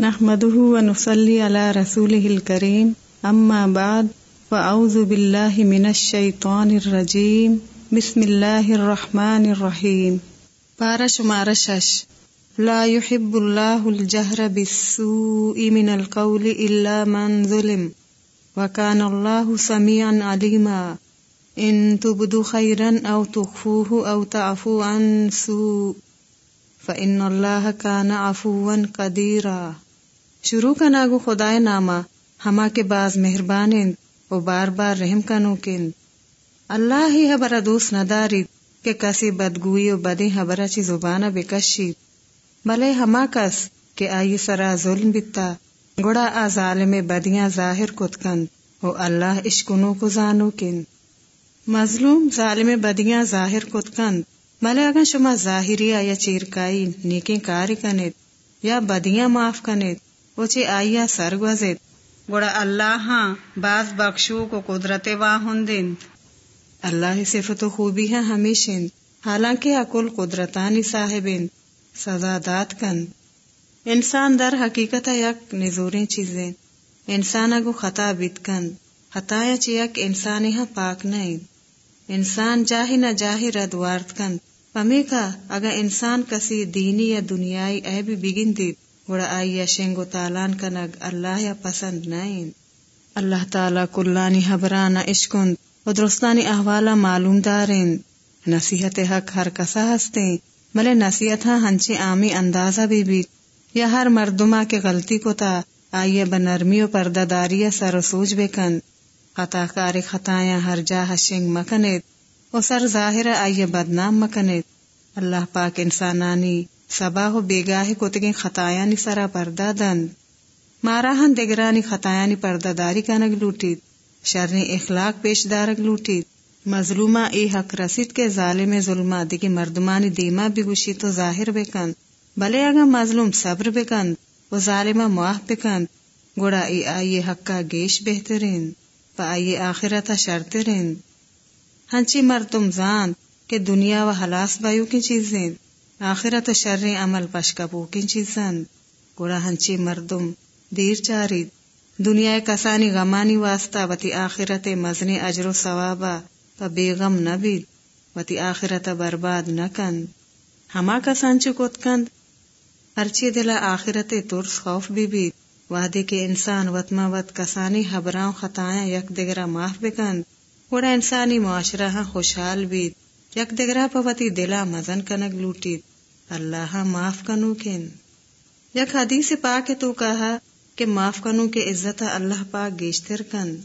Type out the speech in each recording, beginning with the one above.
نحمده ونصلي على رسوله الكريم. أما بعد فأعوذ بالله من الشيطان الرجيم. بسم الله الرحمن الرحيم. پارا شمار شش. لا يحب الله الجهر بالسوء من القول إلا من ظلم. وكان الله سميعا عليما. إن تبدو خيرا أو تخفوه أو تعفو عن سوء فإن الله كان عفوا قديرا. شروع کا ناگو خدائے نامہ، ہما کے باز مہربان و بار بار رحم کنو کن اللہ ہی حبر دوست نداری کہ کسی بدگوئی و بدی حبر چی زبانہ بکشی بلے ہما کس کہ آئی سرا ظلم بتا گڑا آ ظالم بدیاں ظاہر کت کن و اللہ اشکنو کو زانو کن مظلوم ظالم بدیاں ظاہر کت کن بلے اگر شما ظاہری یا چیرکائی نیکی کاری کنید یا بدیاں معاف کنید۔ وچے آئیا سر گزت گوڑا اللہ ہاں باز بخشو کو قدرت واہن دن اللہ صفت و خوبی ہے ہمیشن حالانکہ اکل قدرتانی صاحبن سزا دات کن۔ انسان در حقیقت یک نزوریں چیزیں۔ انسان اگو خطا بیت کن۔ خطایا چی یک انسان ہاں پاک نہیں انسان جاہی نہ جاہی رد وارت کن۔ پمی کا اگر انسان کسی دینی یا دنیای اے بھی بگن دیت گوڑا آئی شنگ و تالان کنگ اللہ یا پسند نائن اللہ تعالی کلانی حبرانا اشکند و درستانی احوالا معلوم دارین نصیحت حق ہر کسا ہستے ملے نصیحت ہاں ہنچی عامی اندازہ بھی بھی یا ہر مردما کے غلطی کو تا آئیے بنرمی و پردہ داری سر و سوج بے کن خطا کار خطایاں ہر جا ہشنگ مکنیت و سر ظاہر آئیے بدنام مکنیت اللہ پاک انسانانی سباہ و بیگاہ کتگیں خطایانی سرا پردہ دند مارا ہن دگرانی خطایانی پردہ داری کنگ لوٹید شرنی اخلاق پیش دارگ لوٹید مظلومہ ای حق رسید کے ظالم ظلمہ دگی مردمانی دیما بھی گوشی تو ظاہر بکند بلے اگا مظلوم صبر بکند و ظالمہ معاہ بکند گوڑا ای آئی حق کا گیش بہترین پا آئی آخرتا شرطرین ہنچی مردم زاند کہ دنیا و حلاس بایو کی چیزیں آخرت شر عمل پشکا پوکن چیزن گوڑا ہنچی مردم دیر چارید دنیا کسانی غمانی واسطہ وتی آخرت مزنی اجر و ثوابا پا بیغم نبید وتی آخرت برباد نکند ہما کسان چکوت کند ہرچی دلا آخرت ترس خوف بھی بید وحدے کے انسان وطما وط کسانی حبراں خطایاں یک دگرا معاف بکند گوڑا انسانی معاشرہ ہاں خوشحال بید یک دگرا پا وتی دلا مزن کنگ لوٹید اللہ معاف کنو کن۔ یک حدیث پاک تو کہا کہ معاف کنو کے عزت اللہ پاک گیشتر کن۔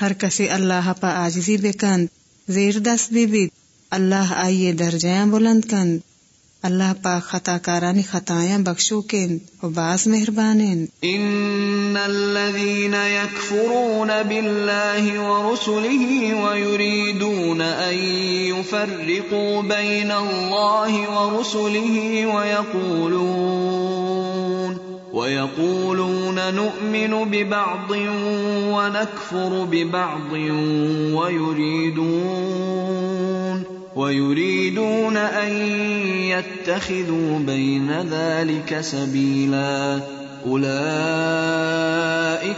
ہر کسی اللہ پا آجزی بے کند زیر دست بی بیت اللہ آئیے درجیاں بلند کند اللہ پاک خطا کارانی خطایاں بخشو کن و باز مہربان ان الذين يكفرون بالله ورسله ويريدون ان يفرقوا بين الله ورسله ويقولون ويقولون نؤمن ببعض ونكفر ببعض ويريدون ويريدون أن يتخذوا بين ذلك سبيلا. أولئك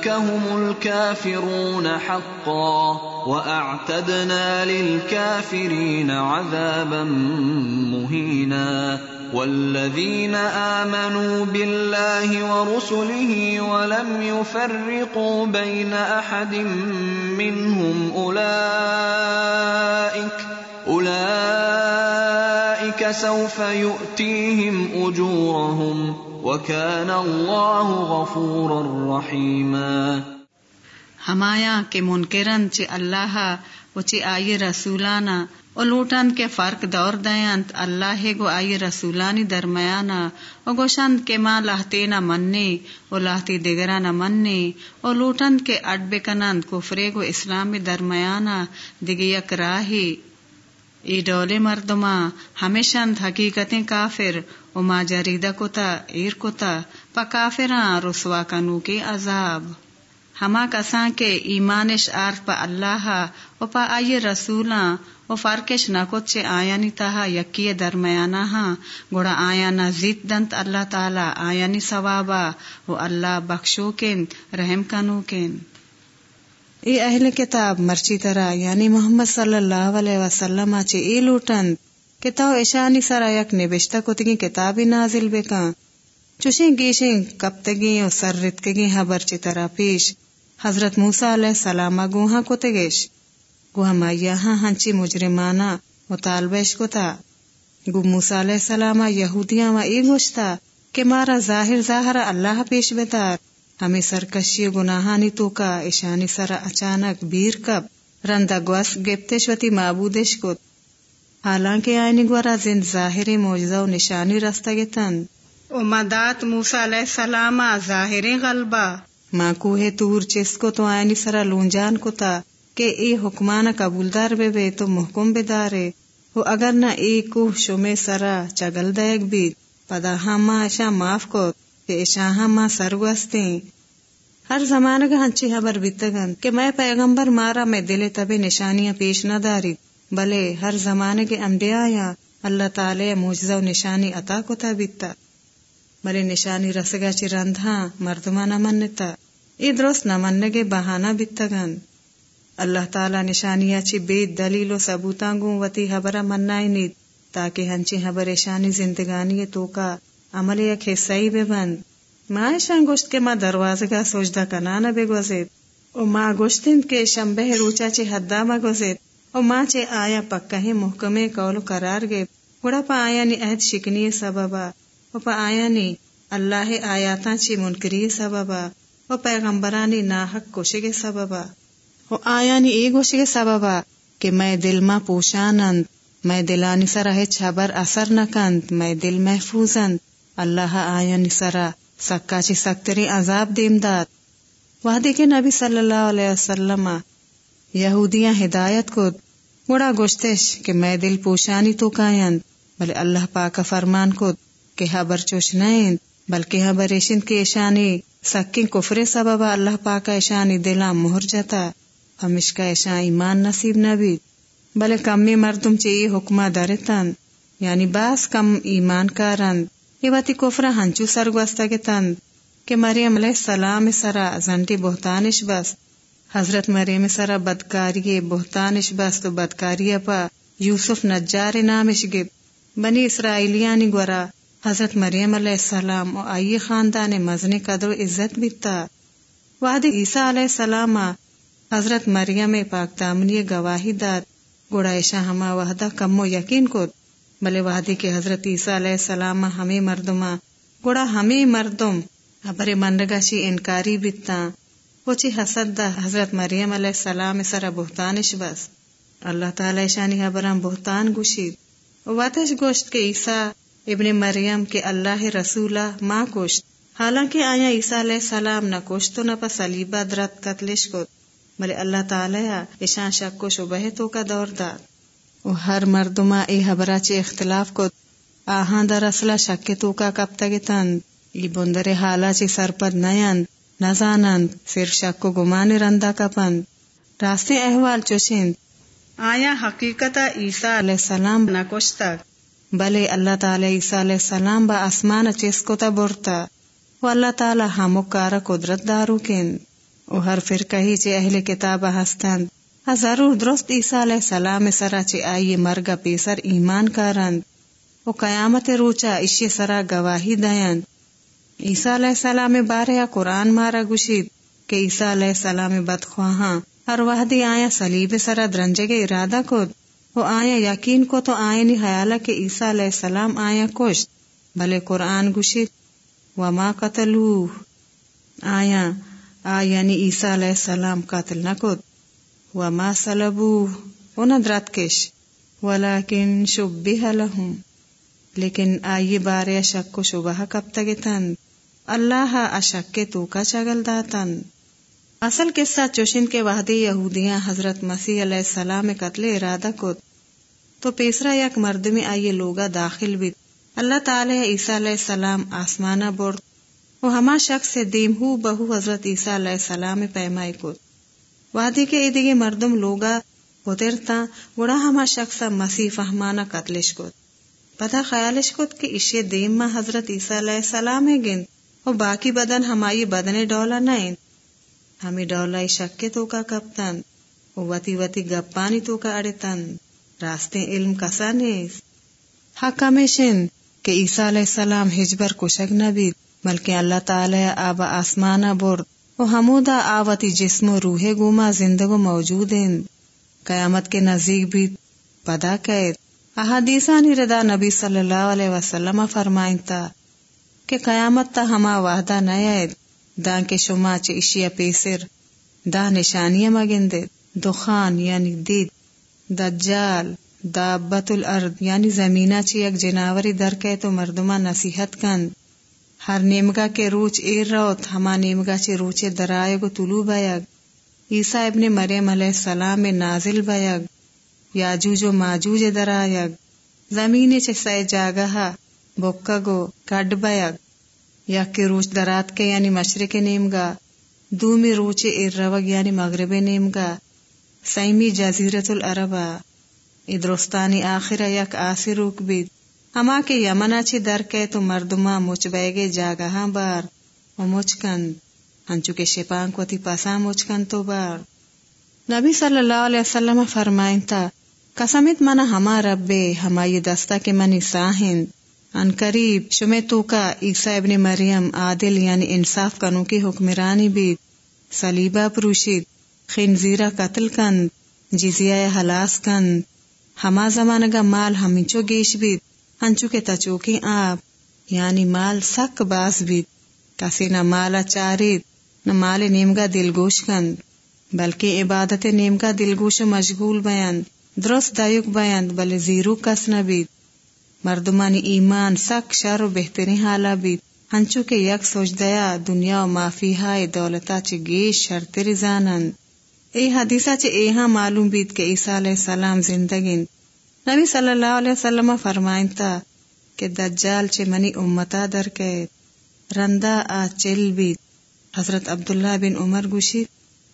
هم الكافرون حقا وأعتدنا للكافرين عذابا مهينا. والذين آمنوا بالله ورسله ولم يفرقوا بين أحد منهم أولئك أولئك سوف يؤتيهم أجورهم وكان الله غفورا رحيما. ہمایا کے منکرن چ اللہ و چ آئی رسولانا او لوٹن کے فرق دور دیانت اللہ گو آئی رسولانی درمیانا او گوشند کے ماں لاہتے نہ مننے او لاہتی دگرا نہ مننے او لوٹن کے اڈ بکنند کفرے گو اسلامی درمیانا دگی یک راہی ای ڈولے مردما ہمیشند حقیقتیں کافر۔ او ما جریدہ کتا، ایر کتا، پا کافراں رسوا کنو کے عذاب۔ ہما کساں کے ایمانش عارف پا اللہ و پا آئی رسولاں۔ و فرقش نہ کچھ آیانی تہا یکی درمیانہ ہاں۔ گوڑا آیا نہ زیت دنت اللہ تعالی آیانی ثوابا۔ و اللہ بخشو کن رحم کنو کن ای اہل کتاب مرچی طرح یعنی محمد صلی اللہ علیہ وسلم چی ای لوٹن کہ تو ایشانی سرا یک نبشتہ کتگی کتابی نازل بکن چوشیں گیشیں کپتگی و سر رتکگی حبر چی طرح پیش حضرت موسیٰ علیہ السلام گوہاں کتگیش گوہاں مائیا ہاں ہنچی مجرمانا مطالبش کتا گو موسیٰ علیہ السلام یہودیاں و ای گوشتا کہ مارا ظاہر ظاہر اللہ پیش بتار ہمیں سرکشی گناہانی تو کا ایشانی سر اچانک بیر کب رندا گوس گپتش وتی معبودش کت حالانکہ آئینی گورا زند ظاہر موجزہ و نشانی رستا گتن او مدات موسیٰ علیہ السلام ظاہر غلبہ۔ ماں کوہ تور چس کو تو آئینی سرا لونجان کو تا کہ ای حکمان قبولدار بے بے تو محکم بدارے وہ اگر نہ ای کوہ شمے سرا چگل دیگ بیت پدا ہاں ایشا معاف کو کہ ایشا ہاں ہر زمانہ کا ہنچی خبر بیتگن کہ میں پیغمبر مارا میں دل تبے نشانیاں پیش نہ داری بلے ہر زمانے کے انبیاء یا اللہ تعالی موجزہ و نشانی عطا کو تا بیتا بلے نشانی رسگا چی رندھا مردما نہ منتا ای درست نہ منگے بہانہ بیتگن اللہ تعالی نشانیاں چی بے دلیل و ثبوتاں گوں وتی خبر منائی نیت تاکہ ہنچی خبر شانی زندگانی تو کا عمل یک حصہ بے بند۔ ماں شان گوشت کے ماں دروازے کا سوچدا کنا نہ بے گوزید او ماں گوشتن روچا چے حدا ما گوزید او ماں چے آیا پکا ہی محکمے کولو قرار گے گڑا پا آیا نی عہد شکنی سببا۔ او پا آیا نی اللہ آیاتاں چی منکری سببا۔ او پیغمبرانی ناحق کوشے سببا۔ او آیا نی اے گوشے سببا کہ میں دل ما پوشانند۔ میں دلانی سرا چھبر اثر نکند۔ میں دل محفوظند۔ اللہ آیا سرا سکا چی سکتری عذاب دیم داد۔ وحدی کے نبی صلی اللہ علیہ وسلم یہودیاں ہدایت کو گوڑا گوشتش کہ میں دل پوشانی تو کائند، بلے اللہ پاک فرمان کو کہ حبر چوش بلکہ حبر ایشند کی ایشانی، سکین کفر سبب اللہ پاک ایشانی دلا مہر جاتا ہمش کا ایشان ایمان نصیب نبی۔ بلے کمی مردم چی حکمہ دارتن یعنی باس کم ایمان کارند۔ یہ کفرا ہنچو سرگوستا کے تند کہ مریم علیہ السلام سرا زنٹی بہتانش بس حضرت مریم سرا بدکاری بہتانش بس تو بدکاری پا یوسف نجار نامش گب۔ بنی اسرائیلیانی گورا، حضرت مریم علیہ السلام و آئی خاندان مزن قدر و عزت بیتا۔ وحد عیسیٰ علیہ السلام حضرت مریم پاک دامنی گواہی داد۔ گوڑا ایشا ہما وحدہ کم و یقین کو بلے وادی کے حضرت عیسیٰ علیہ السلام ہمیں مردما، گوڑا ہمیں مردم ابر منرگا چی انکاری بیتا۔ پوچی حسد دا حضرت مریم علیہ السلام سر بہتانش بس اللہ تعالی شانی حبرم بہتان گوشید۔ واتش گوشت کے عیسیٰ ابن مریم کے اللہ رسولہ ماں کوشت حالانکہ آیا عیسیٰ علیہ السلام نہ کوشتو نہ پس علیبہ درت قتلش کو بلے اللہ تعالی اشان شک کو شبہ تو کا دور داد۔ ہر مردما ای حبرا چے اختلاف کو آہاں در اصلا شک تو کا کب تک ای بندر حالا چے سرپد نیند نزانند صرف شک کو گمان رندا کا پند راستے احوال چوشند آیا حقیقت عیسیٰ علیہ السلام نہ کشتا بلے اللہ تعالی عیسیٰ علیہ السلام با آسمان چیس کو تا برتا۔ و اللہ تعالی ہمو کارا قدرت دارو کن و ہر فرقہ ہی چے اہل کتاب ہستند۔ ضرور درست عیسیٰ علیہ السلام سرا چی آئی مرگا پیسر ایمان کارند و قیامت روچا اشی سرا گواہی دیند عیسیٰ علیہ السلام بارے قرآن مارا گشید کہ عیسیٰ علیہ السلام بدخواہاں۔ ہر وحدی آیا سلیب سرا درنجے کے ارادہ کود۔ وہ آیا یقین کو تو آئے نی خیالہ کہ عیسیٰ علیہ السلام آیا کشت۔ بھلے قرآن گشید وما قتلو آیا آیا یعنی عیسیٰ علیہ السلام قتل نہ وما صلبوه وندرتکش ولیکن شبه لهم۔ لیکن آئی بارے شک کو شبہ کب تک اللہ اشک کے تو کا چگل داتن اصل قصہ چوشن کے وحدی یہودیاں حضرت مسیح علیہ السلام قتل ارادہ کو تو پیسرا یک مرد میں آئیے لوگا داخل بھی۔ اللہ تعالی عیسیٰ علیہ السلام آسمانہ بورت وہ ہما شخص سے دیم ہو بہو حضرت عیسیٰ علیہ السلام پیمائی کو وادی کے ادگی مردم لوگا اترتا گڑا ہما شخص مسیح فہمانا قتلش کو پتا خیالش کت کہ اشے دیم ما حضرت عیسیٰ علیہ السلام ہے گن۔ اور باقی بدن ہمائی بدن ڈولا نائن ہمیں ڈولا شکے تو کا کپتن۔ وتی وتی گپانی تو کا اڑے تن راستے علم کسا نیس حق ہمیشن کہ عیسیٰ علیہ السلام ہجبر کشک نبی بلکہ اللہ تعالی آب آسمانا برد۔ و ہمودا آوتی جسم و روح گوما زندگو موجود ہیں۔ قیامت کے نزدیک بھی پدا قید۔ احادیثانی ردا نبی صلی اللہ علیہ وسلم فرمائن تا کہ قیامت تا ہما وحدہ نیائد دان کے شما چے اشیا پیسر دا نشانی مگندے۔ دخان یعنی دید۔ دجال، دابت الارض یعنی زمینہ چی یک جناوری درکے تو مردمہ نصیحت کند۔ ہر نیمگا کے روچ ایر روت، ہما نیمگا چے روچے درائے گو طلوع بیگ۔ عیسیٰ ابن مریم علیہ السلام نازل بیگ۔ یاجوج و ماجوج درائگ زمین چے سائے جاگہا بکا گو کڈ بیگ۔ یا کے روچ درات کے یعنی مشرق نیمگا، دومی روچے ایر روگ یعنی مغرب نیمگا۔ سیمی جزیرت العربہ۔ ادرستانی آخر یک آسی روک بید۔ ہما کے یمنا چی در کے تو مردما مچ بیگے جاگہاں بار و مچ کند ہنچو کے شپان کو تی پسا مچ کند تو بار۔ نبی صلی اللہ علیہ وسلم فرمائن تا، قسمت منا ہما ربے، ہما یہ دستا کے منی ساہند ان قریب شمے تو کا عیسیٰ ابن مریم عادل یعنی انصاف کنو کی حکمرانی بید سلیبہ پروشید، خنزیرہ قتل کند، جزیہ حلاس کند۔ ہما زمانگا مال ہمچو گیش بید۔ ہنچو کے تچوکی آپ یعنی مال سک باس بید۔ کسی نہ مالا چارید نہ مال نیمگا دلگوش کند، بلکہ عبادت نیمگا دلگوش مشغول بیند درست دایوک بیند بلے زیرو کس نہ بید۔ مردمانی ایمان سک شر و بہترین حالا بید۔ ہنچو کے یک سوچ دیا، دنیا و معافی ہائے دولتا چے گیش شرطری زانند۔ اے حدیثہ چے ایہاں معلوم بید کہ عیسیٰ علیہ السلام زندگین نبی صلی اللہ علیہ وسلم فرمائن تا کہ دجال چے منی امتا در کے رندا آ چل بید حضرت عبداللہ بن عمر گوشید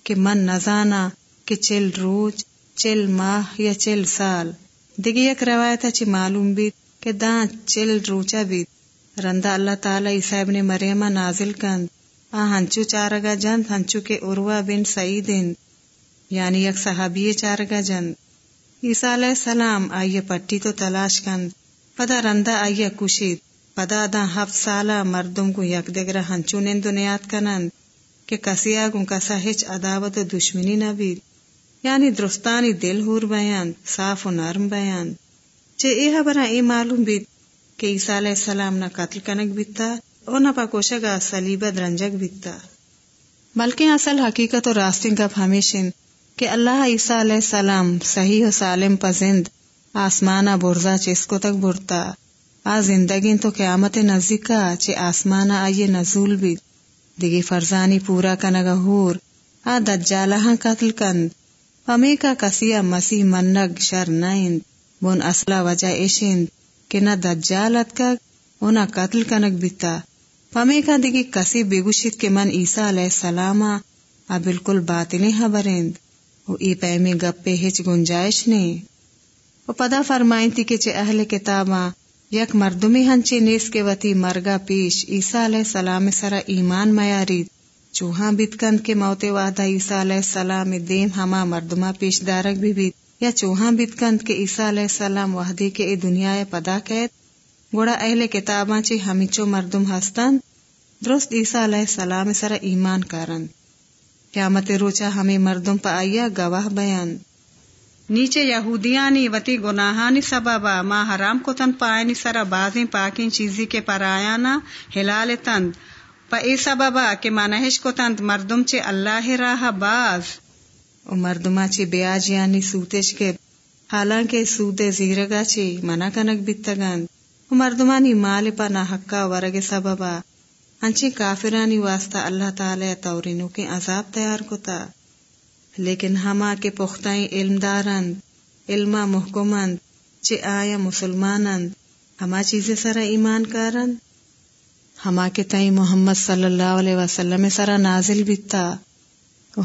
کہ من نزانا کہ چل روج چل ماہ یا چل سال۔ دیگی یک روایت چے معلوم بید کہ دان چل روچا بید رندا اللہ تعالی عیسیٰ ابن مریمہ نازل کند آ ہنچو چارگا جند ہنچو کے عروہ بن سعیدند یعنی یک صحابی چارگا جند عیسیٰ علیہ السلام آئیے پٹی تو تلاش کند، پدا رندا آئیے کشید پدا دا ہفت سالہ مردم کو یک دگرہ ہنچو نندو نیات کنند، کہ کسی آگوں کسا ہچ عداوت و دشمنی نبید۔ یعنی درستانی دل ہور بیان صاف و نرم بیان چے ایہا برا ای معلوم بید کہ عیسیٰ علیہ السلام نہ قتل کنک بیتا اور نہ پاکوشگا سلیبہ درنجک بیتا بلکہ اصل حقیقت و راستین گپ ہمیشن کہ اللہ عیسیٰ علیہ السلام صحیح و سالم پزند آسمانا برزا چسکو تک برتا آ زندگی تو قیامت نزدیکا چے آسمانا آئیے نزول بھی۔ دیگی فرزانی پورا کنگا ہور۔ آ دجالہاں قتل کند۔ پمی کا کسیا مسیح منگ شر نائند۔ بون اصلا وجہ ایشند کہ نہ دجالت کا اونا قتل کنگ بیتا۔ پمی کا دیگی کسی بگوشید کہ من عیسیٰ علیہ السلام آ بالکل باطنی خبرند۔ وہ ای پیمی گپے ہچ گنجائش نے وہ پدا فرمائیں تھی کہ چے اہل کتاباں یک مردمی ہنچے نیس کے وتی مرگا پیش عیسیٰ علیہ السلام سرا ایمان میارید چوہاں بیتکند کے موت وعدہ عیسیٰ علیہ السلام دیم ہما مردما پیش دارک بھی بیت۔ یا چوہاں بیتکند کے عیسیٰ علیہ السلام وحدی کے ای دنیا پدا قید۔ گوڑا اہل کتاباں چے ہمیچو مردم ہستند۔ درست عیسیٰ علیہ السلام سرا ایمان کارند۔ قیامت روچا ہمیں مردم پا آیا گواہ بیان۔ نیچے یہودیانی وتی گناہانی سببا، ما حرام کو تن پائنی سرا بازیں پاکین چیزی کے پر آیا نا ہلال تند۔ پا ای سببا کہ مانہش کو تند مردم چے اللہ راہ باز۔ او مردما چے بیاج یعنی سوتش کے، حالانکہ سود زیرگا چے منع کنک بیتگند او مردمانی مال پا نا حقا ورگ سببا۔ انچی کافرانی واسطہ اللہ تعالی تورینو کے عذاب تیار کتا۔ لیکن ہما کے پختائیں علم دارند علما محکمند، چے آیا مسلمانند، ہما چیزیں سرا ایمان کارند۔ ہما کے تئی محمد صلی اللہ علیہ وسلم سرا نازل بیتا۔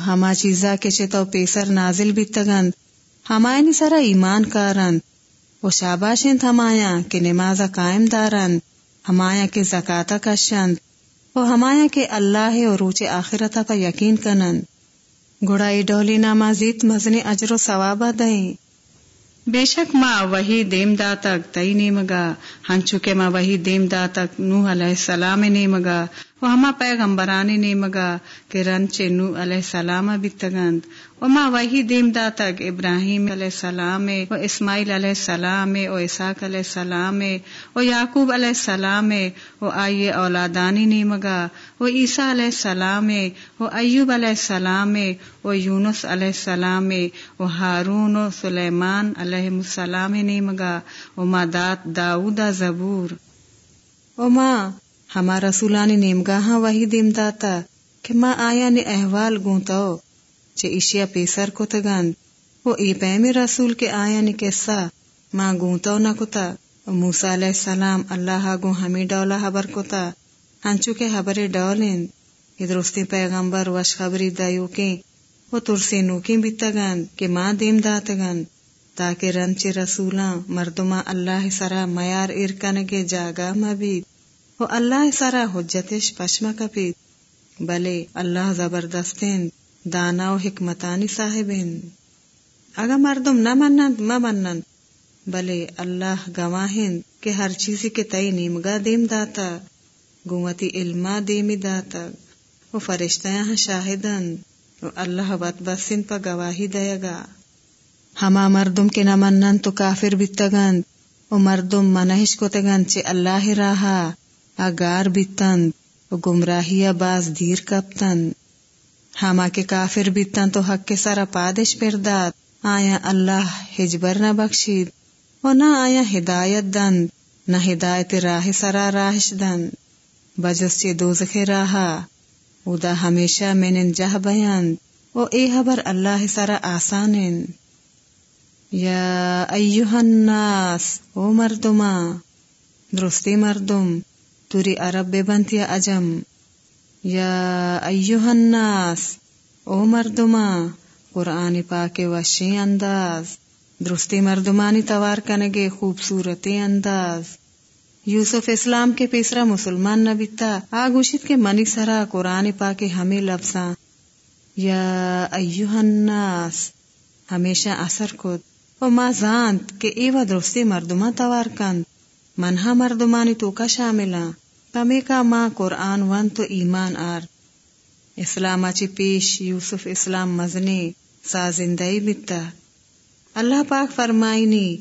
ہما چیزا کے چتو پیسر نازل بیتا گند ہمائنی یعنی سرا ایمان کارند۔ و شاباشند ہمایا کے نمازا قائم دارند۔ ہمایا کے زکاتا کشند۔ وہ ہمایا کے اللہ اور روچے آخرتا پا یقین کنن۔ گڑائی ڈولی نامازیت مزنی اجر و ثوابہ دیں۔ بے شک ماں وہی دیم دا تک تئی نیمگا ہنچو کے ماں وہی دیم دا تک نوح علیہ السلام نیمگا۔ و ہما پیغمبرانی نیمگا کہ رنچے نو علیہ السلام بیتگند و ما وہی دیم دا تک ابراہیم علیہ السلام و اسماعیل علیہ السلام و اساق علیہ السلام و یعقوب علیہ السلام و آئیے اولادانی نیمگا و عیسیٰ علیہ السلام و ایوب علیہ السلام و یونس علیہ السلام و ہارون و سلیمان علیہ السلام نیمگا و ما دات داود زبور۔ و ما ہما رسولانی نیمگاہاں وہی دیم داتا کہ ماں آیا نے احوال گونتاو چے اشیا پیسر کو تگند وہ ای پیم رسول کے آیا نے کیسا ماں گونتاو نہ کتا موسیٰ علیہ السلام اللہ گو ہمیں ڈولا حبر کتا ہنچو کے حبر ڈولین ادرستی پیغمبر وش خبری دائیو وہ ترسی نوکی بیتگند کہ ماں دیم داتگند تاکہ رنچ رسولاں مردمہ اللہ سرا میار ارکنگے جاگا مبید وہ اللہ سارا حجتش پشما کپیت بلے اللہ زبردستین، دانا و حکمتانی صاحبین۔ اگا مردم نہ منند ما منند۔ بلے اللہ گواہن کہ ہر چیزی کے تئی نیمگا دیم داتا گوتی علما دیمی داتا۔ وہ فرشتیاں شاہدن و اللہ بت بسن پا گواہی دے گا۔ ہما مردم کے نہ منن تو کافر بیتگند و مردم منہش کو تگند چے اللہ راہا۔ اگار بیتند و گمراہی باز دیر کپتند ہما کے کافر بیتن تو حق کے سارا پادش پرداد آیا اللہ ہجبر نہ بخشید و نہ آیا ہدایت دند نہ ہدایت راہ سرا راہش دند بجس چے دوزخ راہا ادا ہمیشہ میں جہ بیان او اے حبر اللہ سرا آسان یا ایوہ الناس، او مردما درستی مردم۔ توری عرب بے بنتیا اجم یا ایوہ الناس، او مردما قرآن پاک وشی انداز. درستی مردمانی توار کنگے خوبصورتی انداز. یوسف اسلام کے پیسرا مسلمان نبیتا آگوشت کے منی سرا قرآن پاک ہمیں لفظاں یا ایوہ الناس، ہمیشہ اثر کد و ما زانت کہ ایوہ درستی مردمہ توار کند. منہا مردمانی تو کا پمی کا ماں قرآن ون تو ایمان آر۔ اسلام اچی پیش یوسف اسلام مزنی سا زندئی بیتا اللہ پاک فرمائنی،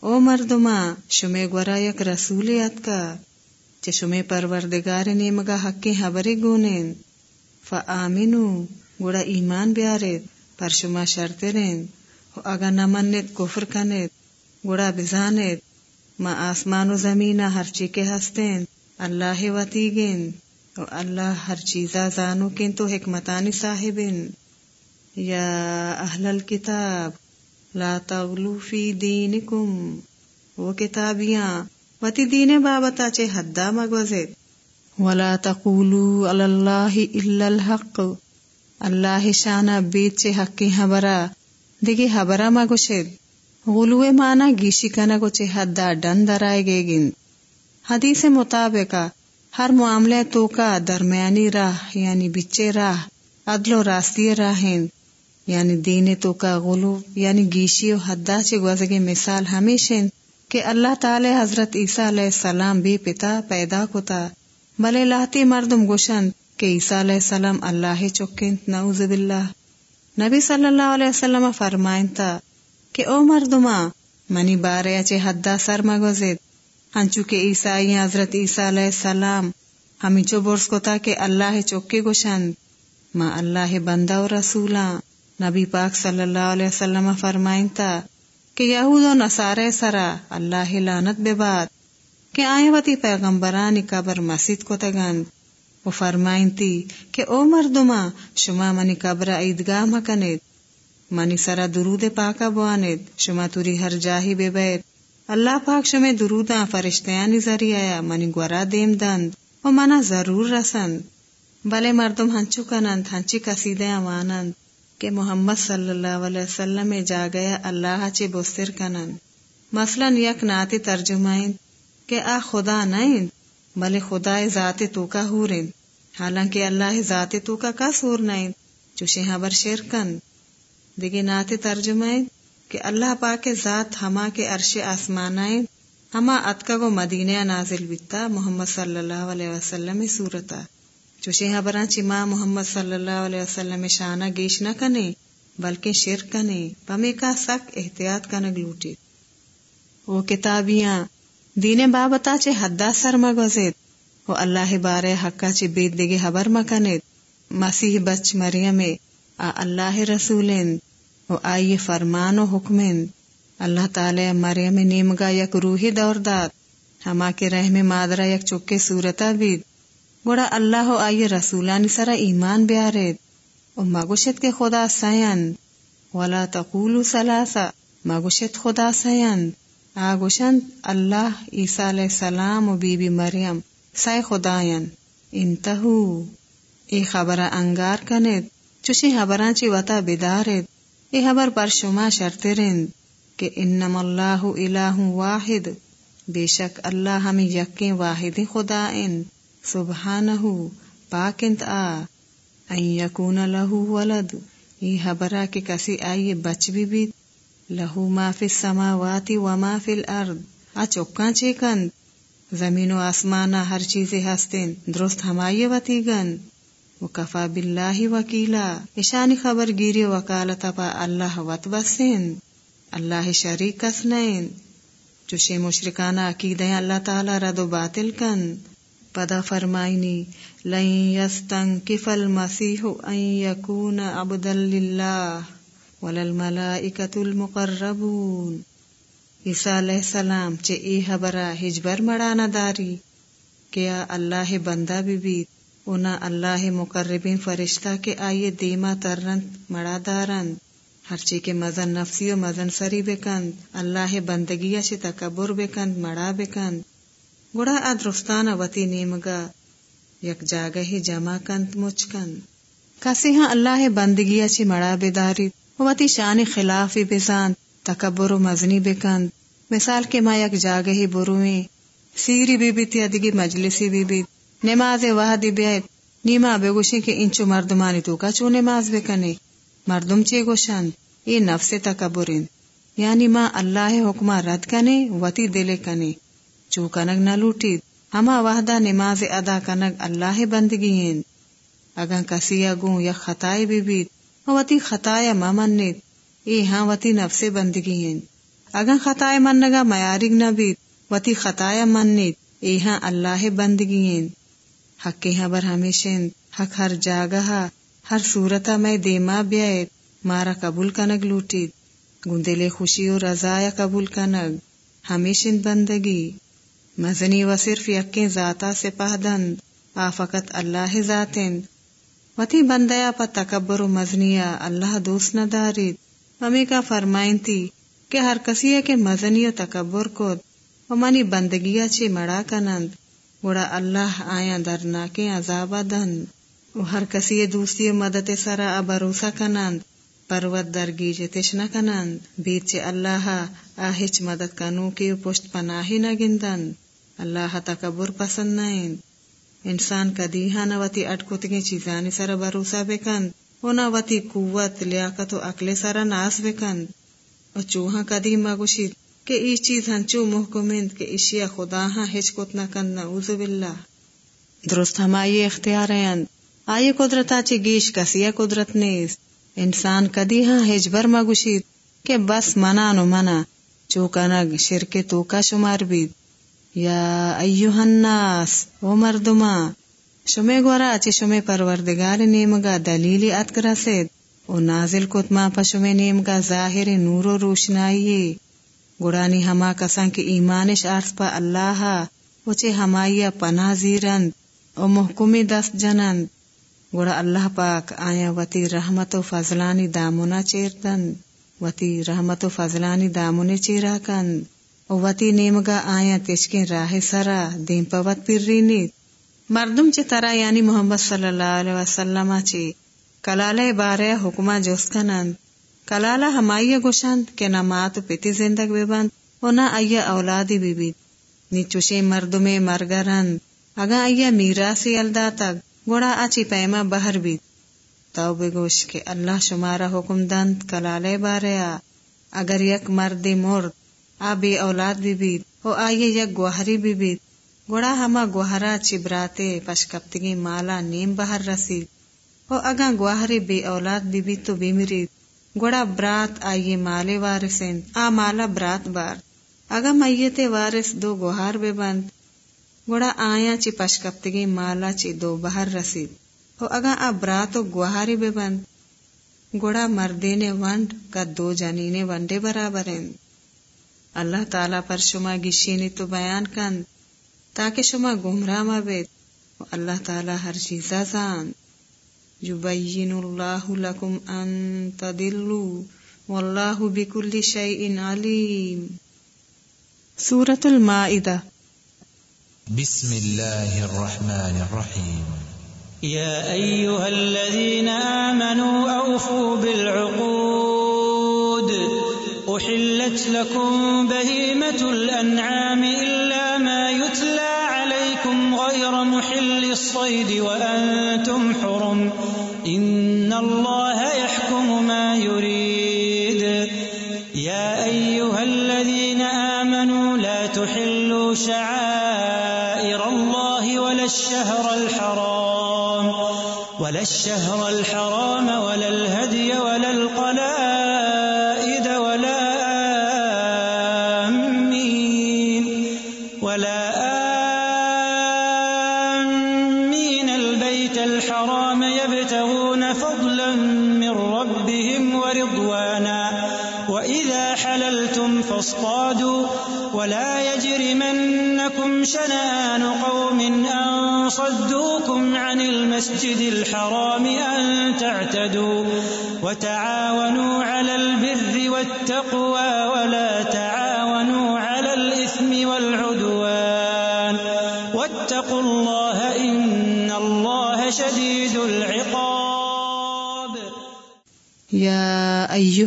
او مردما شمے گورا یک رسولیت کا۔ چے شمے پروردگار نیمگا حقی حبری گونین۔ فا آمینو، گوڑا ایمان بیارید، پر شما شرط رین اگا نمنید کفر کنید، گوڑا بزانید۔ ما آسمان و زمین ہر چی کے ہستین۔ اللہ وتی گن اللہ ہر چیزا زانو کن تو حکمتانی صاحبن۔ یا اہل الكتاب لا تغلو فی دینکم۔ وہ کتابیاں، وتی دین بابتا چے حدا مگوزت ولا تقولوا علی اللہ الا الحق۔ اللہ شانا بیت چے حقی حبرا۔ دیگی حبرا مگوشد غلوے مانا گیشی کنگو چے حدا ڈن درائے گے گند حدیث مطابق ہر معاملے تو کا درمیانی راہ یعنی بچے راہ، عدل و راستی راہ یعنی دین تو کا غلو یعنی گیشی و حدا سے مثال ہمیشہ کہ اللہ تعالی حضرت عیسیٰ علیہ السلام بھی پتا پیدا کتا۔ بلے لاہتی مردم گوشن کہ عیسیٰ علیہ السلام اللہ چکن نعوذ باللہ۔ نبی صلی اللہ علیہ وسلم فرمائن تا کہ او مردما منی بارے اچے حدا سر مگوزید ہنچو کے عیسائی حضرت عیسیٰ علیہ السلام، ہمیں چو برس کو کہ اللہ چوکے گوشند ما اللہ بندہ و رسولا نبی پاک صلی اللہ علیہ وسلم فرمائن تا کہ یہود و نصارے سرا اللہ لانت بے بات کہ آئے وتی پیغمبرانی قبر مسجد کو تگند۔ وہ فرمائن تی کہ او مردما شما منی قبر عیدگاہ مکنید منی سرا درود پاکا بوانید شما توری ہر جاہی بے بیت۔ اللہ پاک شمے درودا فرشتیانی ذریعہ منی گورا دیم دند، و منا ضرور رسند۔ بلے مردم ہنچو کنند، ہنچی کسیدے مانند کہ محمد صلی اللہ علیہ وسلم جا گیا اللہ چے بستر کنند۔ مثلا یک ناتی ترجمائیں کہ آ خدا نائند بلے خدا ذات تو کا ہورند حالانکہ اللہ ذات تو کا کا سور نائند چوشے حبر شیر کن دیگے ناتی ترجمائیں کہ اللہ پاک ذات ہما کے عرش آسمانائیں، ہما اتکا گو مدینہ نازل بیتا محمد صلی اللہ علیہ وسلم صورتا۔ چوشے بران چی ماں محمد صلی اللہ علیہ وسلم شانہ گیش نہ کنے، بلکہ شرک کنے پمے کا سک احتیاط کنگ لوٹی وہ کتابیاں، دین بابتا چے حدا سر مگوزید وہ اللہ بارے حقا چے بید دگے حبر مکنید مسیح بچ مریم، آ اللہ رسولند وہ آئیے فرمان و حکمند اللہ تعالی مریم نیمگا یک روحی دور داد۔ ہما کے رحم مادرہ یک چکے صورتا بید گوڑا اللہ و آئیے رسولانی سرا ایمان بیارید۔ او مگوشت کے خدا سین ولا تقولو سلاسا مگوشت خدا سین آگوشند اللہ عیسیٰ علیہ السلام و بی بی مریم۔ سائے خداین انتہو۔ ای خبر انگار کنید۔ چوشی خبران چی وطا بدارید۔ ای خبر پر شما شرطرند کہ انم اللہ الہ واحد بے شک اللہ ہمیں یقین واحد خدا ان سبحانہ پاکنت آ این یکون لہو ولد یہ حبرہ کے کسی آئیے بچ بھی بھی لہو ما فی السماواتی وما فی الارض آ چکاں چیکن زمین و آسمانا ہر چیزیں ہستین درست ہمائی وتی گن وکفا باللہ وکیلا۔ اشانی خبر گیری وکالتا پا اللہ وط بسین اللہ شریک کسنین چوشے مشرکانا عقیدیں اللہ تعالی رد و باطل کن۔ پدا فرمائنی، لن يستنكف المسيح ان يكون عبدا لله ولا الملائكة المقربون۔ عیسیٰ علیہ السلام چے ای حبرا ہجبر مڑانا داری۔ کیا اللہ بندہ بھی بیت۔ اونا اللہ مقربین فرشتہ کے آئیے دیما ترنت مڑا دارن۔ ہر چی کے مزن نفسی و مزن سری بکند اللہ بندگی چے تکبر بکند مڑا بکند گڑا ادرستان وتی نیمگا۔ یک جاگہ ہی جمع کنت مچکن کسی ہاں اللہ بندگی اچھی مڑا بیداری وتی شان خلافی بزان تکبر و مزنی بکند مثال کے ما یک جاگہ ہی برویں سیری بی بی ادگی مجلسی بی بی۔ نماز وحدی بیت نیما بے گوشی کے انچو مردمانی تو کا چو نماز بکنے مردم چے گوشند یہ نفس تکبرین۔ یعنی ما اللہ حکمہ رد کنے، وتی دلے کنے۔ چو کنگ نہ لوٹید، ہما وحدہ نماز ادا کنگ اللہ بندگی اگا کسی اگوں یا خطائے بھی بیت وتی خطایا ممنید ای ہاں وتی نفس بندگی اگا خطائے منگا میارگ نہ بیت وتی خطایا منید۔ ای ہاں اللہ بندگی حق کے حبر ہمیشن حق ہر جاگہ ہر صورتا میں دیما بیائت مارا قبول کنگ لوٹید گندلے خوشی و رضایا قبول کنگ ہمیشن بندگی مزنی و صرف یقین ذاتا سے پہدند آ فقط اللہ ذاتن وتی بندیا پا تکبر و مزنیا اللہ دوست نہ دارید ہمیں کا فرمائن تھی کہ ہر کسی ہے کہ مزنی و تکبر کو و منی بندگیا چی مڑا کنند گوڑا اللہ آیا درنا کے عذاب دند و ہر کسی دوسری مدد سرا بھروسہ کنند پروت درگی جتش نہ کنند بیچ چے اللہ آہچ مدد کنو کی پشت پناہی نہ گندند اللہ تکبر پسند نائن انسان کدی ہاں نوتی اٹکتگی چیزانی سر بروسا بکند و نوتی قوت، لیاقت و اکل سر ناس بکند و چوہاں کدی مگوشید کہ ای چیز ہنچو محکمند کہ اشیا خدا ہاں ہچ کت نہ نعوذ باللہ۔ درست ہم آئیے اختیار ہیں۔ آئیے قدرت آچے گیش کسی قدرت نیست انسان کدی ہاں ہجبر مگوشید کہ بس منا۔ نو منا چوکنگ شرک تو کا شمار بید۔ یا ایوہ الناس، او مردما شمے گورا اچھی شمے پروردگار نیمگا دلیلی اتکرا سید۔ او نازل کت ما پا شمے نیمگا ظاہر نور و روشنائی۔ گڑانی ہما کسان کی ایمانش عرض پا اللہ وچے ہمائی پناہ زیرند او محکمی دست جنند۔ گڑا اللہ پاک آیا وتی رحمت و فضلانی دامونا چیرتند وتی رحمت و فضلانی دامونے چیرا کند۔ وتی نیمگا آیا تشکین راہ سرا دین پوت پر رینی مردم چی ترا یعنی محمد صلی اللہ علیہ وسلم چی کلالہ بارے حکمہ جوس کنند کلالہ ہمائی گوشند کہ نہ مات پتی زندگ بے بند و نہ آئیا اولادی بی بید نی چوشے مردمے مرگرند، اگا آئیا میراسی الدا تک گوڑا آچی پیما بہر بید۔ تو بگوش کہ اللہ شمارا حکم دند کلالے بارے آ اگر یک مردی مرد آ بے اولاد بھی بید او آئیے یک گوہری بھی بید گوڑا ہما گوہرا چبراتے پشکپتگی مالا نیم بہر رسید۔ او اگا گوہری بے اولاد بھی بید تو بیمرید گوڑا برات آئیے مالے وارسین آ مالا برات بار۔ اگا میت وارس دو گوہار بے بند۔ گوڑا آیا چی پشکپتگی مالا چی دو بہر رسید۔ او اگا آ برات و گوہاری بے بند۔ گوڑا مردین ونڈ کا دو جنین ونڈے برابر ہیں۔ اللہ تعالی پر شما گشینی تو بیان کن تاکہ شما گمراہ مبید اللہ تعالی ہر چیزا زان یبین اللہ لکم أن تدلو واللہ بکل شیئن علیم سورة المائدہ بسم الله الرحمن الرحيم. يا أيها الذين آمنوا أوفوا بالعقود. أحلت لكم بهيمة الأنعام إلا ما يتلى عليكم غير محل الصيد وأنتم حرم. شعائر الله ولا الشهر الحرام ولا الشهر الحرام ولا الهدي ولا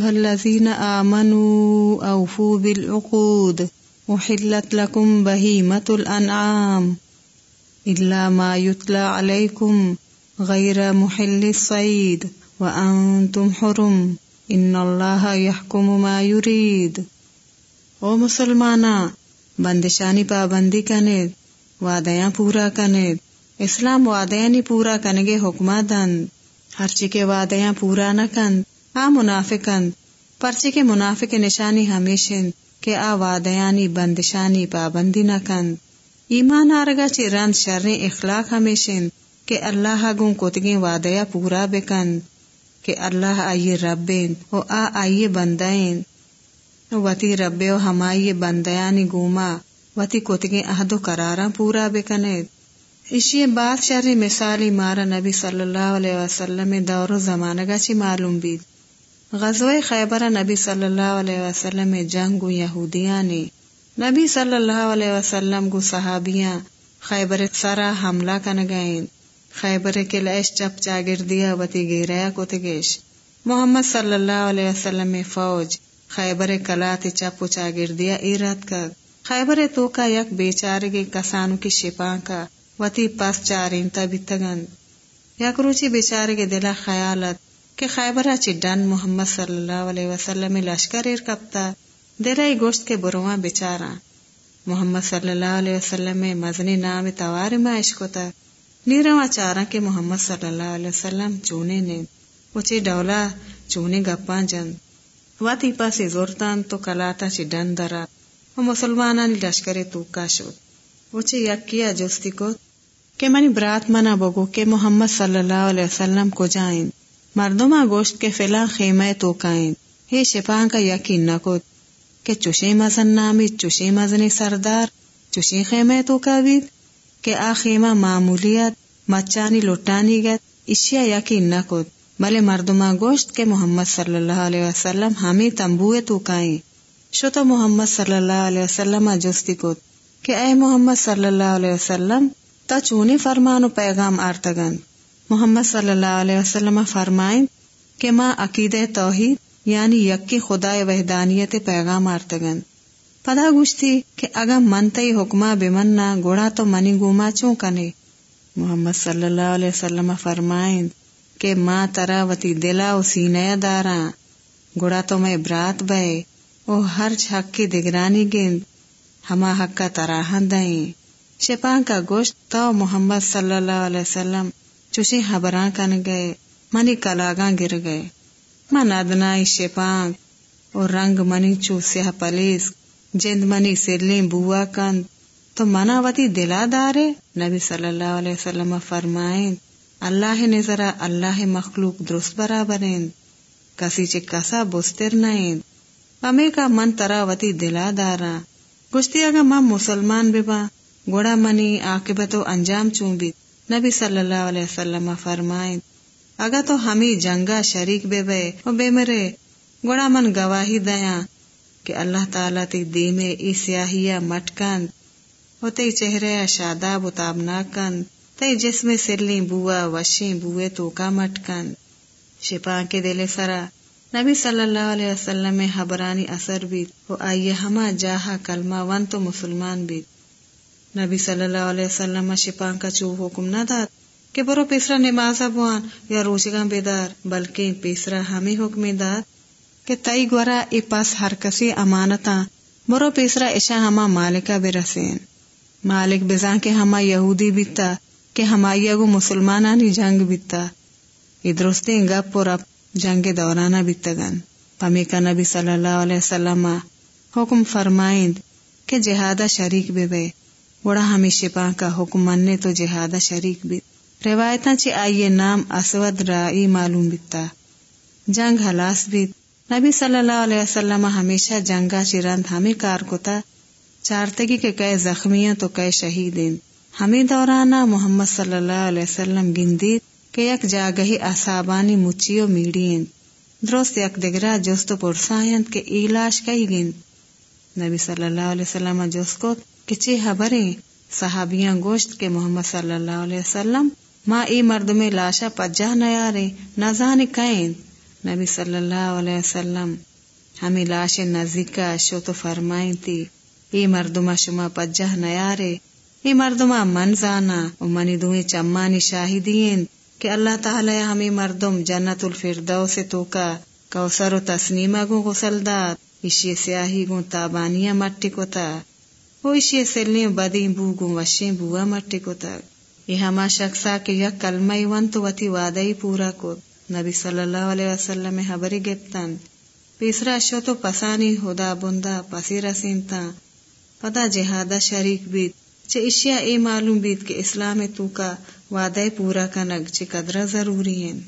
الذين آمنوا، أوفوا بالعقود. أحلت لكم بهيمة الأنعام. إلا ما يتلى عليكم غير محل الصيد. وأنتم حرم. إن الله يحكم ما يريد. او مسلمانا، بندشانی پابندی کنید وعدیاں پورا کنید اسلام وعدیاں پورا کنگے حکمہ دند ہرچی کے وعدیاں پورا نہ کند ہاں آ منافقند پرچی کے منافق نشانی ہمیشن کہ آ وعدیانی بندشانی پابندی نہ کند ایمان آرگا چی رند شر اخلاق ہمیشن کہ اللہ گوں کتگیں وعدیا پورا بکند کہ اللہ آئیے ربین او آ آئیے بندائیں وتی رب و ہمائی بندیانی گوما، وتی کتگیں عہد و قرارا پورا بکند اسی بات شر مثالی مارا نبی صلی اللہ علیہ وسلم دور و زمانگا چی معلوم بید۔ غزوہ خیبر نبی صلی اللہ علیہ وسلم جنگ یہودیاں نے نبی صلی اللہ علیہ وسلم گو صحابیاں خیبر سرا حملہ کن گئیں۔ خیبر کے لائش چپ چاگر دیا وتی گیریا کو تگیش۔ محمد صلی اللہ علیہ وسلم فوج خیبر کلات چپ چاگر دیا ایرات کا۔ خیبر تو کا یک بیچارگی کسانو کی شپاں کا۔ وتی پس چارین تبی تگن۔ یک روچی بیچارگی دلا خیالت۔ کہ خیبرہ چڈن محمد صلی اللہ علیہ وسلم لشکر کپتا دلائی گوشت کے برواں بیچارا محمد صلی اللہ علیہ وسلم مزنی نام توار میں عشقتا نیرواں چارا کے محمد صلی اللہ علیہ وسلم چونے نے۔ وچی ڈولا چونے گپاں جن۔ واتی پاسی زورتان تو کلاتا چی ڈن درا۔ و مسلمانانی لشکر توکا شد وچی یک کیا جستی کو کہ منی برات منا بگو کہ محمد صلی اللہ علیہ وسلم کو جائیں۔ مردما گوشت کے فلا خیمہ توکائیں ہی شپاں کا یقین نہ کو کہ چوشی مزن نامی چوشی مزنی سردار چوشی خیمہ تو کا کہ آ خیمہ معمولیت، مچانی لٹانی گت۔ اشیا یقین نہ کو بلے مردما گوشت کے محمد صلی اللہ علیہ وسلم ہمیں تمبوئے تو کائیں۔ شو تو محمد صلی اللہ علیہ وسلم جستی کو کہ اے محمد صلی اللہ علیہ وسلم تا چونی فرمان و پیغام آرتگن۔ محمد صلی اللہ علیہ وسلم فرمائیں کہ ماں عقید توحید یعنی یکی خدا وحدانیت پیغام آرتگن۔ پدا گوشتی کہ اگا منتئی حکمہ بمنا گوڑا تو منی گوما چوں کنے۔ محمد صلی اللہ علیہ وسلم فرمائیں کہ ماں ترا وتی دلا و سینیا دارا گڑا تو میں برات بے، او ہر حق کی دگرانی گند، ہما حق کا تراہن دیں۔ شپان کا گوشت تو محمد صلی اللہ علیہ وسلم چوشی حبراں کن گئے، منی کلاگاں گر گئے۔ من ادنائی شپانگ اور رنگ منی چو سیاہ پلیس جند منی سلیم بوا کند۔ تو منا وتی دلا دارے؟ نبی صلی اللہ علیہ وسلم فرمائیں، اللہ نے ذرا اللہ مخلوق درست برابر کسی چ کسا بستر نائند ہمیں کا من تراوتی دلا دارا۔ گشتی اگا ماں مسلمان بے با گوڑا منی عاقبت و انجام چون بھی۔ نبی صلی اللہ علیہ وسلم فرمائیں، اگا تو ہمیں جنگا شریک بے بے و بے مرے۔ گوڑا من گواہی دیا کہ اللہ تعالیٰ تی دی میں ای سیاہیا مٹکند و تی چہرے شاداب و تابناکند تی جسم سلی بوا وشیں بوئے تو کا مٹکند شپا کے دل سرا۔ نبی صلی اللہ علیہ وسلم میں حبرانی اثر بھی آئیے ہما جاہا کلمہ ون تو مسلمان بھی نبی صلی اللہ علیہ وسلم شپا کا چو حکم نہ داد کہ برو پیسرا نماز بوان یا روشگاں بیدار، بلکہ پیسرا ہمیں حکم داد کہ تئی گورا ای پاس ہر کسی امانتا، برو پیسرا ایشا ہما مالکا بے رسین مالک بزان کے ہما یہودی بیتا، کہ ہمائی اگو مسلمانانی جنگ بیتا۔ درست گپ اور اب جنگ دورانا بیتگن پمی کا نبی صلی اللہ علیہ وسلم حکم فرمائند کہ جہادہ شریک بے بے۔ بڑا ہمیں شپا کا حکم مننے تو جہادہ شریک بھی۔ روایت چی آئیے نام اسود رائی معلوم بیتا۔ جنگ ہلاس بھی۔ نبی صلی اللہ علیہ وسلم ہمیشہ جنگا چرند ہمیں کار کوتا چارتگی کے کئے زخمیاں تو کئے شہیدین۔ ہمیں دورانا محمد صلی اللہ علیہ وسلم گندید کہ یک جاگہی اصابانی مچیو میڑین درست یک دگرا جست پرسایند کہ ایلاش کئی گند نبی صلی اللہ علیہ وسلم جست کو کچی حبریں صحابیاں گوشت کے محمد صلی اللہ علیہ وسلم، ما ای مرد میں لاشا پجا نیارے نزان کائن نبی صلی اللہ علیہ وسلم. ہمیں لاش نزدیکا شو تو فرمائیں تھی ای مردما شما پجا نیارے ای مردما من زانا، و منی دوئے چمانی شاہدین. کہ اللہ تعالی ہمیں مردم جنت الفردو سے تو کا کوسر و تسنیما گو غسل داد. اشی سیاہی گو تابانیا مٹی کو تا. وہ اشی سلنی بدی بو گو وشی بوا مٹی کو تا یہ ہما شخصا کہ یک کلمہ ون تو وتی وعدائی پورا کو نبی صلی اللہ علیہ وسلم حبری گپتن پیسرا شو تو پسانی ہدا بندا پسی رسینتا پدا جہادہ شریک بیت چھ اشیا اے معلوم بیت کہ اسلام تو کا وعدہ پورا کنگ چھ قدرہ ضروری ہیں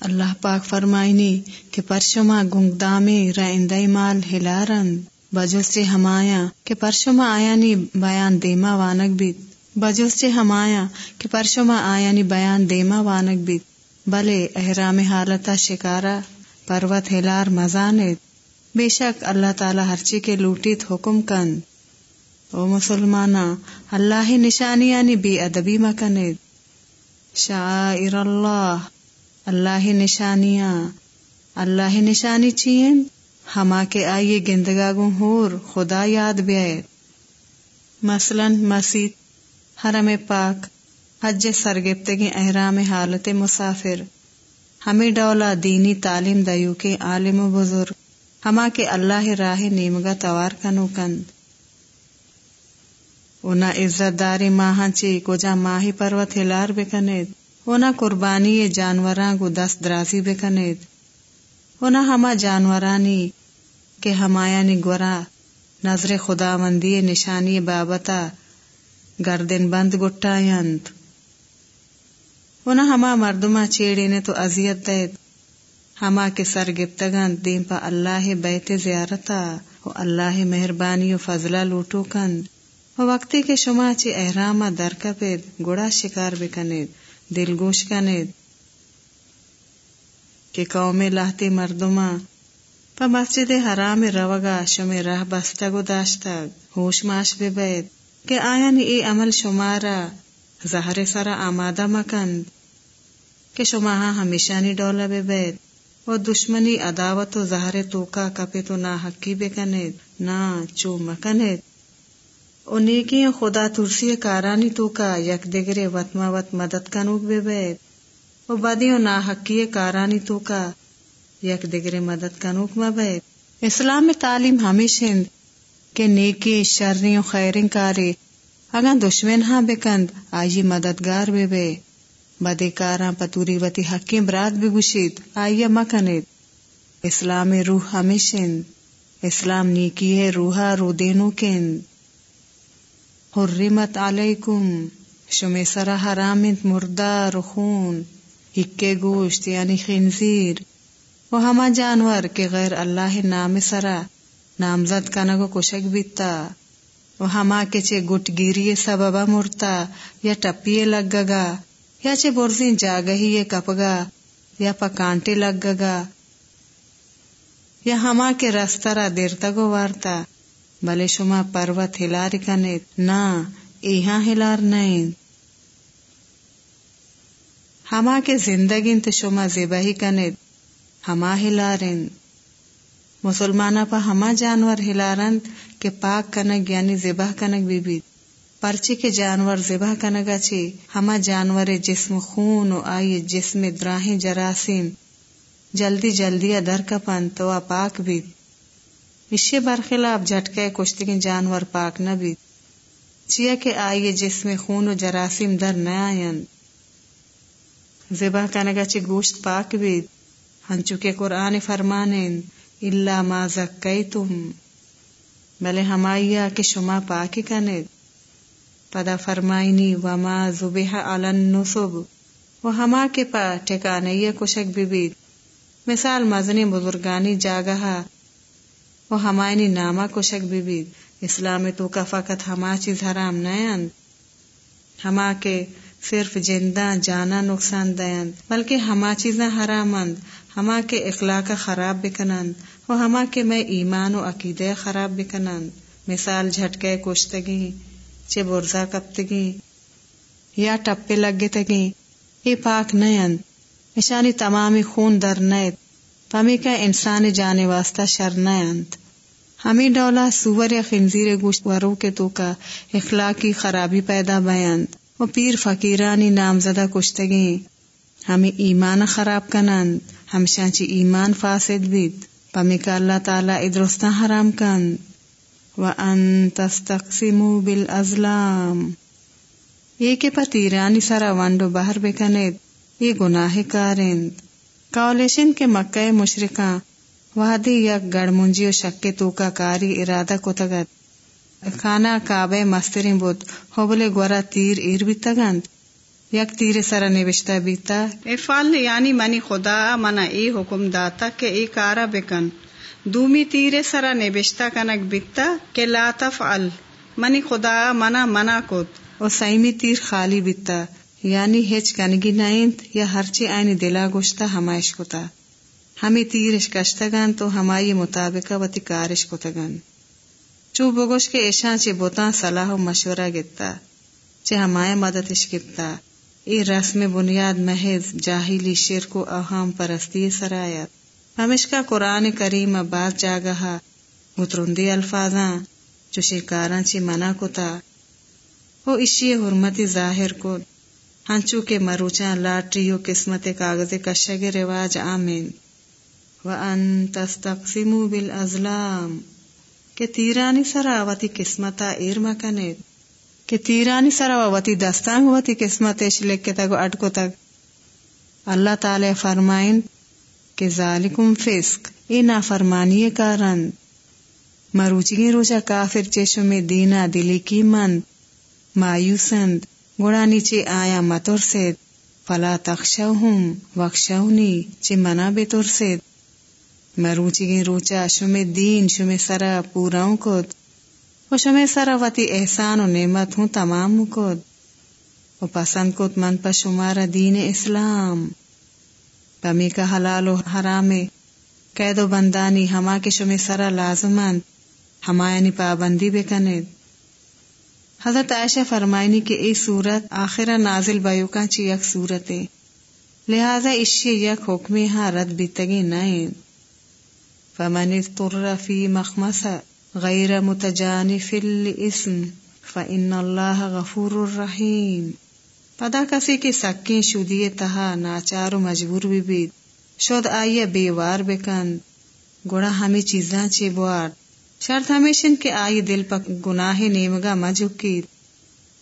اللہ پاک فرمائنی کہ پرشما گنگ دامے رائندائی مال ہلارن بجوس چھ ہمایا کہ پرشما آیا نی بیان دیما وانک بیت۔ بجوس چھ ہمایا کہ پرشما آیا نی بیان دیما وانک بیت۔ بلے احرام حالتا شکارا پروت ہلار مزانت بے شک اللہ تعالی ہرچی کے لوٹیت حکم کند او مسلمانا، اللہ نشانی یعنی بے ادبی مکنید شاعر اللہ اللہ نشانیاں۔ اللہ نشانی چین؟ ہما کے آئیے گندگا گو ہور، خدا یاد بیائے مثلا مسیح، حرم پاک، حج سرگپتگی احرام حالت مسافر۔ ہمیں ڈولا دینی تعلیم دیو کے عالم و بزرگ۔ ہما کے اللہ راہ نیمگا توار کنو کند۔ اونا عزت داری ماہاں چی کجا ماہی پروت ہلار بکنید اونا قربانی جانوران کو دست درازی بکنید اونا ہما جانورانی کے ہمایانی گورا نظر خدا مندی نشانی بابتا گردن بند گٹایند اونا ہما مردما چیڑی نے تو ازیت دید۔ ہما کے سر گپتگان دین پا اللہ بیت زیارتا و اللہ مہربانی و فضلہ لوٹو کند۔ وقتی کے شما چی احرام درکا پید گڑا شکار بکنید دل گوش کنید۔ کہ قوم لاہتی مردما پا مسجد حرام روگا شمی راہ بستگو داشتگ ہوش ماش بے بید کہ ای عمل شمارا زہر سرا آمادہ مکند، کہ شما ہاں ہمیشہ نی ڈولا بے بیت و دشمنی عداوت و زہر توکا کپے تو نہ حقی بے کنید نہ چو مکنید او نیکی خدا ترسی کارانی توکا، یک دگرے وطما وط مدد کنوک بے بیت و بدی و نہ حقی کارانی توکا یک دگرے مدد کنوک ما بیت اسلام میں تعلیم ہمیشہ کہ نیکی شرری و خیرن کارے اگا دشمن ہاں بکند آئی مددگار بے بے۔ بدے کاراں پتوری وتی حقیں برات بھی گشید آئیے مکنید اسلام روح ہمیشن، اسلام نیکی ہے روحا رو دینو کن۔ حرمت علیکم شمی سرا حرامت مردار خون۔ ہکے گوشت یعنی خنزیر۔ وہ ہما جانور کے غیر اللہ نام سرا، نامزد کنگو کشک بیتا۔ وہ ہما کے چے گٹ گیری سببا مرتا، یا ٹپیے لگ گا یا چے برزین جاگہی یہ کپگا، یا پکانٹے لگ گا یا ہما کے رسترا دیر تگو وارتا بلے شما پروت ہلار کنیت نا، ایہاں ہلار نہیں ہما کے زندگی شما زبہی کنیت ہما ہلارن مسلمانہ پا ہما جانور ہلارن کے پاک کنگ یعنی زبہ کنگ بھی بیت پرچی کے جانور ذبح کنگا چی ہما جانور جسم خون و آئی جسم دراہیں جراسیم جلدی جلدی ادر کپن تو آ پاک بیت اسی برخلاف جھٹکے کشتگی جانور پاک نہ بیت چیا کہ آئیے جسم خون و جراسیم در نہ آئین۔ ذبح کنگا چی گوشت پاک بیت ہنچو کے قرآن فرمانین اللہ ما زکیتم بلے ہمائیا کہ شما پاکی کنید۔ پدا فرمائنی، وما زبح علن نصب و ہما کے پا ٹھکانے کشک بھی مثال مزنی بزرگانی جاگہا و ہمائنی نامہ کشک بھی اسلام تو کا فقط ہما چیز حرام نیند ہما کے صرف جندہ جانا نقصان دیند بلکہ ہما چیزاں حرامند ہما کے اخلاق خراب بکنند و ہما کے میں ایمان و عقیدے خراب بکنند مثال جھٹکے کشتگی چے برزا کپتگی یا ٹپے لگے تگی یہ پاک نیند اشانی تمامی خون در نیت پمی کا انسان جانے واسطہ شر نیند ہمیں ڈولا سور یا خنزیر گوشت ورو کے تو کا اخلاقی خرابی پیدا بیند وہ پیر فقیرانی نامزدہ کشتگی۔ ہمیں ایمان خراب کنند ہمشان چی ایمان فاسد بید۔ پمی اللہ تعالی ادرستان حرام کند۔ وَأَن تَسْتَقْسِمُوا بِالْأَزْلَامِ یہ کہ پتیرانی سرا وانڈو باہر بکنید، یہ گناہ کارند۔ کاولیشن کے مکہ مشرکاں وادی یک گڑ منجی و شک توکا کاری ارادہ کو تگت کھانا کعبے مسترین بود ہوبلے گورا تیر ایر بھی تگند یک تیر سرا نوشتا بیتا افعال یعنی منی خدا منا ای حکم داتا کہ ای کارا بکن دومی تیرے سرا نبشتا کنک بکتا کہ لا تفعل منی خدا منا منا کت اور سائمی تیر خالی بتا یعنی ہچ کنگی نائنت یا ہرچی آئینی دلا گوشتا ہمائش کتا ہمیں تیرش کشتگن تو ہمائی مطابق وتی کارش کتگن چو بگوش کے ایشان چے بوتان صلاح و مشورہ گتا، چے ہمائے مددش گتا۔ ای رسم بنیاد محض جاہلی شرک و اہام پرستی سرایت۔ ہمیشہ قرآن کریم بعد جاگہا مترندی الفاظاں جو شکاراں چی منع کو تا وہ اشی حرمتی ظاہر کو ہنچو کے مروچاں لاٹریو قسمت کاغذ کشگ رواج، آمین۔ وَأَن تَسْتَقْسِمُوا بِالْأَزْلَامِ کہ تیرانی سراوتی قسمتا ایر مکنید کہ تیرانی سراوتی دستانگ وتی قسمتش لکھ کے تگو اٹکو تک اللہ تعالی فرمائن کہ ذالکم فسق، اے نافرمانی کارن مروچی روچا کافر چشم دینا دلی کی مند مایوسند گوڑا نیچے آیا متر سید فلا تخشوہم، وخشونی، چے منا بے تر سید مروچی روچا شم دین شم سرا پوراؤں کد و شم سرا وتی احسان و نعمت ہوں تمام کد و پسند کد من پا شمارا دین اسلام۔ پمی کا حلال و حرام قید و بندانی ہما کے شمی سرا لازمند ہمایانی پابندی بے حضرت عائشہ فرمائنی کے ای صورت آخرہ نازل بیوکا چی یک صورت ہے لہذا اشی یک حکمی ہاں رد بیتگی نائن فمن اضطر فی مخمس غیر متجانف الاسم فإن اللہ غفور الرحیم۔ پدا کسی کی سکیں شدی تہا ناچار و مجبور بھی بید شد آئیے بے وار بکن۔ گوڑا ہمیں چیزاں چی بوار۔ شرط ہمیشن کے آئی دل پک گناہ نیمگا مجھکید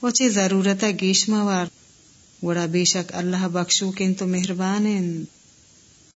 وچے ضرورتا گیش موار۔ گوڑا بے شک اللہ بخشو کن تو مہربان